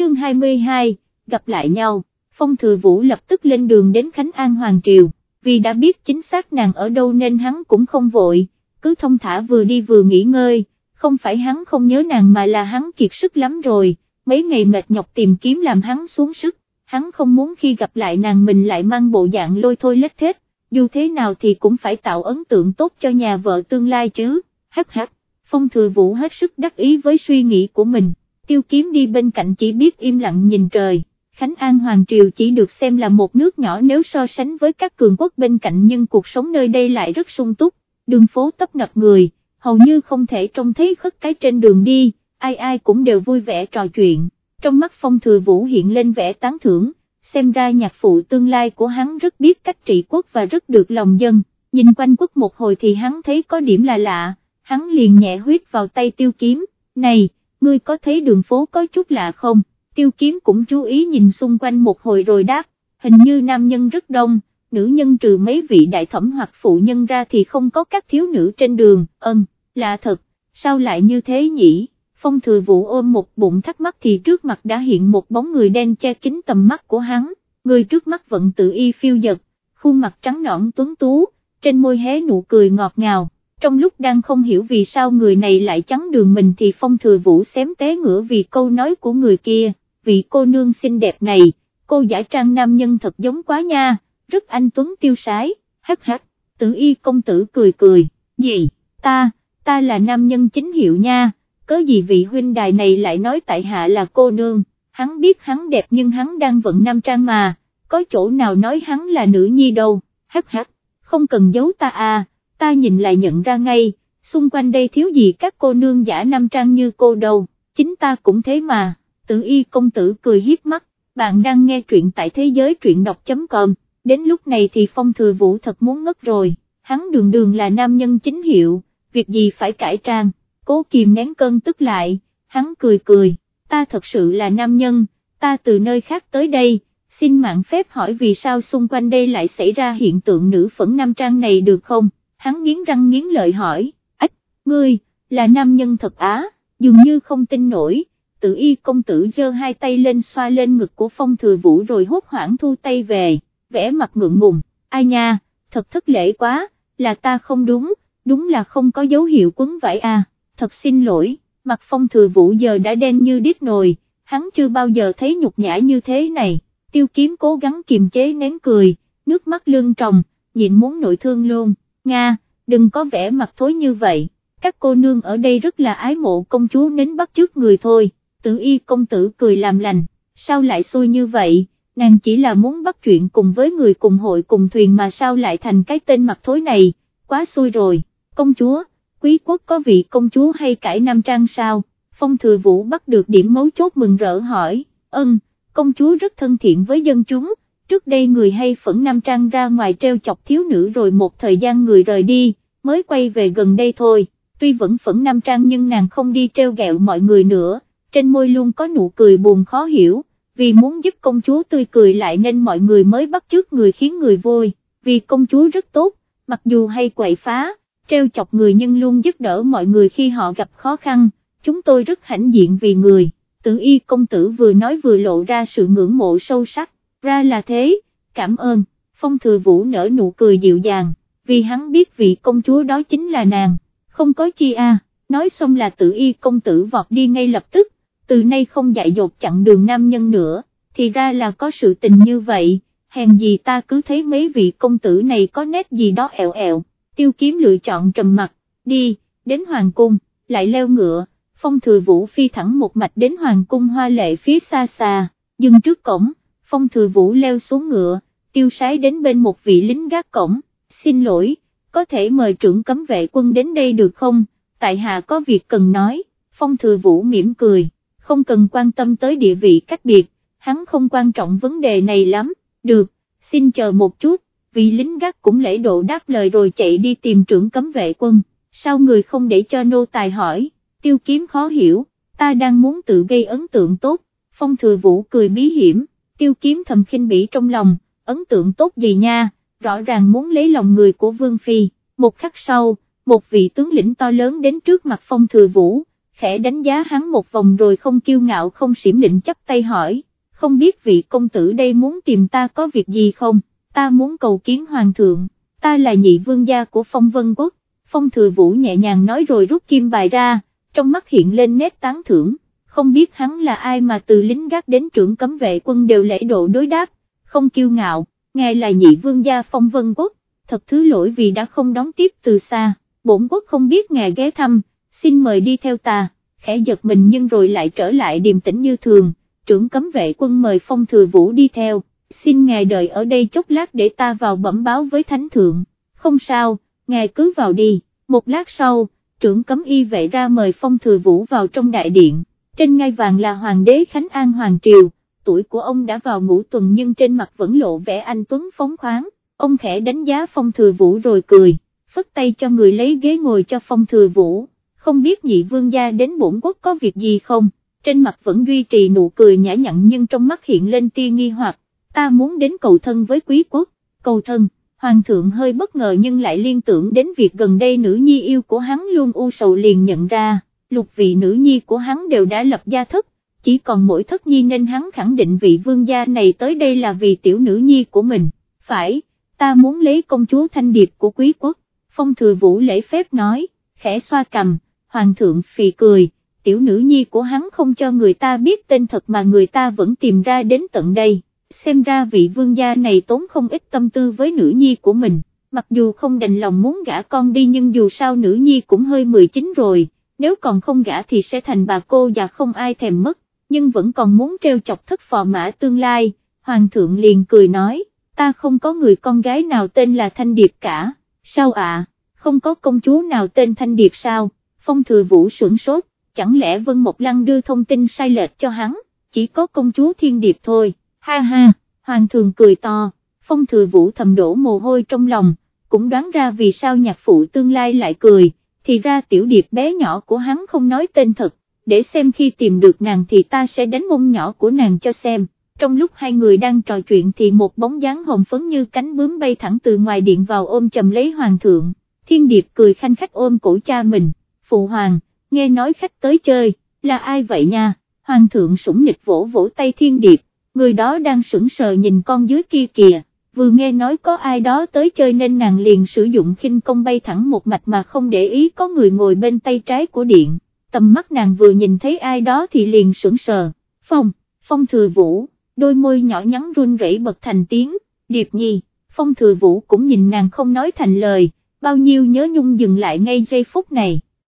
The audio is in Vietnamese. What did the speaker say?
chương 22, gặp lại nhau, Phong Thừa Vũ lập tức lên đường đến Khánh An Hoàng Triều, vì đã biết chính xác nàng ở đâu nên hắn cũng không vội, cứ thông thả vừa đi vừa nghỉ ngơi, không phải hắn không nhớ nàng mà là hắn kiệt sức lắm rồi, mấy ngày mệt nhọc tìm kiếm làm hắn xuống sức, hắn không muốn khi gặp lại nàng mình lại mang bộ dạng lôi thôi lết thết, dù thế nào thì cũng phải tạo ấn tượng tốt cho nhà vợ tương lai chứ, hắc hắc, phong thừa vũ hết sức đắc ý với suy nghĩ của mình, tiêu kiếm đi bên cạnh chỉ biết im lặng nhìn trời. Khánh An Hoàng Triều chỉ được xem là một nước nhỏ nếu so sánh với các cường quốc bên cạnh nhưng cuộc sống nơi đây lại rất sung túc, đường phố tấp nập người, hầu như không thể trông thấy khất cái trên đường đi, ai ai cũng đều vui vẻ trò chuyện, trong mắt phong thừa vũ hiện lên vẻ tán thưởng, xem ra nhạc phụ tương lai của hắn rất biết cách trị quốc và rất được lòng dân, nhìn quanh quốc một hồi thì hắn thấy có điểm là lạ, hắn liền nhẹ huyết vào tay tiêu kiếm, này, ngươi có thấy đường phố có chút lạ không? tiêu kiếm cũng chú ý nhìn xung quanh một hồi rồi đáp, hình như nam nhân rất đông, nữ nhân trừ mấy vị đại thẩm hoặc phụ nhân ra thì không có các thiếu nữ trên đường, ân, là thật, sao lại như thế nhỉ? Phong thừa vũ ôm một bụng thắc mắc thì trước mặt đã hiện một bóng người đen che kín tầm mắt của hắn, người trước mắt vẫn tự y phiêu dật, khuôn mặt trắng nõn tuấn tú, trên môi hé nụ cười ngọt ngào. Trong lúc đang không hiểu vì sao người này lại chắn đường mình thì phong thừa vũ xém té ngửa vì câu nói của người kia, vị cô nương xinh đẹp này, cô giả trang nam nhân thật giống quá nha, rất anh tuấn tiêu sái, hắc hắc, tử y công tử cười cười, gì, ta, ta là nam nhân chính hiệu nha, cớ gì vị huynh đài này lại nói tại hạ là cô nương, hắn biết hắn đẹp nhưng hắn đang vận nam trang mà, có chỗ nào nói hắn là nữ nhi đâu, hắc hắc, không cần giấu ta à, ta nhìn lại nhận ra ngay, xung quanh đây thiếu gì các cô nương giả nam trang như cô đâu, chính ta cũng thế mà tử y công tử cười hiếp mắt, bạn đang nghe truyện tại thế giới truyện đọc.com, đến lúc này thì phong thừa vũ thật muốn ngất rồi, hắn đường đường là nam nhân chính hiệu, việc gì phải cải trang, cố kìm nén cơn tức lại, hắn cười cười, ta thật sự là nam nhân, ta từ nơi khác tới đây, xin mạng phép hỏi vì sao xung quanh đây lại xảy ra hiện tượng nữ phẫn nam trang này được không, hắn nghiến răng nghiến lợi hỏi, ách, ngươi, là nam nhân thật á, dường như không tin nổi. Tự y công tử giơ hai tay lên xoa lên ngực của phong thừa vũ rồi hốt hoảng thu tay về, vẽ mặt ngượng ngùng, ai nha, thật thất lễ quá, là ta không đúng, đúng là không có dấu hiệu quấn vải à, thật xin lỗi, mặt phong thừa vũ giờ đã đen như đít nồi, hắn chưa bao giờ thấy nhục nhã như thế này, tiêu kiếm cố gắng kiềm chế nén cười, nước mắt lưng tròng, nhịn muốn nội thương luôn, Nga, đừng có vẻ mặt thối như vậy, các cô nương ở đây rất là ái mộ công chúa nín bắt trước người thôi. Tử y công tử cười làm lành, sao lại xui như vậy, nàng chỉ là muốn bắt chuyện cùng với người cùng hội cùng thuyền mà sao lại thành cái tên mặt thối này, quá xui rồi, công chúa, quý quốc có vị công chúa hay cải nam trang sao, phong thừa vũ bắt được điểm mấu chốt mừng rỡ hỏi, ân, công chúa rất thân thiện với dân chúng, trước đây người hay phẫn nam trang ra ngoài treo chọc thiếu nữ rồi một thời gian người rời đi, mới quay về gần đây thôi, tuy vẫn phẫn nam trang nhưng nàng không đi treo gẹo mọi người nữa. Trên môi luôn có nụ cười buồn khó hiểu, vì muốn giúp công chúa tươi cười lại nên mọi người mới bắt chước người khiến người vui, vì công chúa rất tốt, mặc dù hay quậy phá, treo chọc người nhưng luôn giúp đỡ mọi người khi họ gặp khó khăn, chúng tôi rất hãnh diện vì người, tử y công tử vừa nói vừa lộ ra sự ngưỡng mộ sâu sắc, ra là thế, cảm ơn, phong thừa vũ nở nụ cười dịu dàng, vì hắn biết vị công chúa đó chính là nàng, không có chi a. nói xong là tử y công tử vọt đi ngay lập tức, từ nay không dạy dột chặn đường nam nhân nữa, thì ra là có sự tình như vậy, hèn gì ta cứ thấy mấy vị công tử này có nét gì đó ẹo ẹo, tiêu kiếm lựa chọn trầm mặt, đi, đến hoàng cung, lại leo ngựa, phong thừa vũ phi thẳng một mạch đến hoàng cung hoa lệ phía xa xa, dừng trước cổng, phong thừa vũ leo xuống ngựa, tiêu sái đến bên một vị lính gác cổng, xin lỗi, có thể mời trưởng cấm vệ quân đến đây được không, tại hạ có việc cần nói, phong thừa vũ mỉm cười không cần quan tâm tới địa vị cách biệt, hắn không quan trọng vấn đề này lắm, được, xin chờ một chút, vị lính gác cũng lễ độ đáp lời rồi chạy đi tìm trưởng cấm vệ quân, sao người không để cho nô tài hỏi, tiêu kiếm khó hiểu, ta đang muốn tự gây ấn tượng tốt, phong thừa vũ cười bí hiểm, tiêu kiếm thầm khinh bỉ trong lòng, ấn tượng tốt gì nha, rõ ràng muốn lấy lòng người của Vương Phi, một khắc sau, một vị tướng lĩnh to lớn đến trước mặt phong thừa vũ, khẽ đánh giá hắn một vòng rồi không kiêu ngạo không xỉm định chắp tay hỏi, không biết vị công tử đây muốn tìm ta có việc gì không, ta muốn cầu kiến hoàng thượng, ta là nhị vương gia của phong vân quốc, phong thừa vũ nhẹ nhàng nói rồi rút kim bài ra, trong mắt hiện lên nét tán thưởng, không biết hắn là ai mà từ lính gác đến trưởng cấm vệ quân đều lễ độ đối đáp, không kiêu ngạo, ngài là nhị vương gia phong vân quốc, thật thứ lỗi vì đã không đón tiếp từ xa, bổn quốc không biết ngài ghé thăm, xin mời đi theo ta, khẽ giật mình nhưng rồi lại trở lại điềm tĩnh như thường, trưởng cấm vệ quân mời phong thừa vũ đi theo, xin ngài đợi ở đây chốc lát để ta vào bẩm báo với thánh thượng, không sao, ngài cứ vào đi, một lát sau, trưởng cấm y vệ ra mời phong thừa vũ vào trong đại điện, trên ngai vàng là hoàng đế Khánh An Hoàng Triều, tuổi của ông đã vào ngũ tuần nhưng trên mặt vẫn lộ vẻ anh tuấn phóng khoáng, ông khẽ đánh giá phong thừa vũ rồi cười, phất tay cho người lấy ghế ngồi cho phong thừa vũ, không biết nhị vương gia đến bổn quốc có việc gì không, trên mặt vẫn duy trì nụ cười nhã nhặn nhưng trong mắt hiện lên tia nghi hoặc, ta muốn đến cầu thân với quý quốc, cầu thân. Hoàng thượng hơi bất ngờ nhưng lại liên tưởng đến việc gần đây nữ nhi yêu của hắn luôn u sầu liền nhận ra, lục vị nữ nhi của hắn đều đã lập gia thất, chỉ còn mỗi thất nhi nên hắn khẳng định vị vương gia này tới đây là vì tiểu nữ nhi của mình, phải, ta muốn lấy công chúa thanh điệp của quý quốc, phong thừa vũ lễ phép nói, khẽ xoa cầm, hoàng thượng phì cười, tiểu nữ nhi của hắn không cho người ta biết tên thật mà người ta vẫn tìm ra đến tận đây xem ra vị vương gia này tốn không ít tâm tư với nữ nhi của mình, mặc dù không đành lòng muốn gả con đi nhưng dù sao nữ nhi cũng hơi 19 rồi, nếu còn không gả thì sẽ thành bà cô và không ai thèm mất, nhưng vẫn còn muốn treo chọc thất phò mã tương lai, hoàng thượng liền cười nói, ta không có người con gái nào tên là Thanh Điệp cả, sao ạ, không có công chúa nào tên Thanh Điệp sao, phong thừa vũ sưởng sốt, chẳng lẽ Vân Mộc Lăng đưa thông tin sai lệch cho hắn, chỉ có công chúa Thiên Điệp thôi. Ha ha, hoàng thượng cười to, phong thừa vũ thầm đổ mồ hôi trong lòng, cũng đoán ra vì sao nhạc phụ tương lai lại cười, thì ra tiểu điệp bé nhỏ của hắn không nói tên thật, để xem khi tìm được nàng thì ta sẽ đánh mông nhỏ của nàng cho xem. Trong lúc hai người đang trò chuyện thì một bóng dáng hồng phấn như cánh bướm bay thẳng từ ngoài điện vào ôm chầm lấy hoàng thượng, thiên điệp cười khanh khách ôm cổ cha mình, phụ hoàng, nghe nói khách tới chơi, là ai vậy nha, hoàng thượng sủng nịch vỗ vỗ tay thiên điệp, người đó đang sững sờ nhìn con dưới kia kìa, vừa nghe nói có ai đó tới chơi nên nàng liền sử dụng khinh công bay thẳng một mạch mà không để ý có người ngồi bên tay trái của điện, tầm mắt nàng vừa nhìn thấy ai đó thì liền sững sờ, phong, phong thừa vũ, đôi môi nhỏ nhắn run rẩy bật thành tiếng, điệp nhi, phong thừa vũ cũng nhìn nàng không nói thành lời, bao nhiêu nhớ nhung dừng lại ngay giây phút này.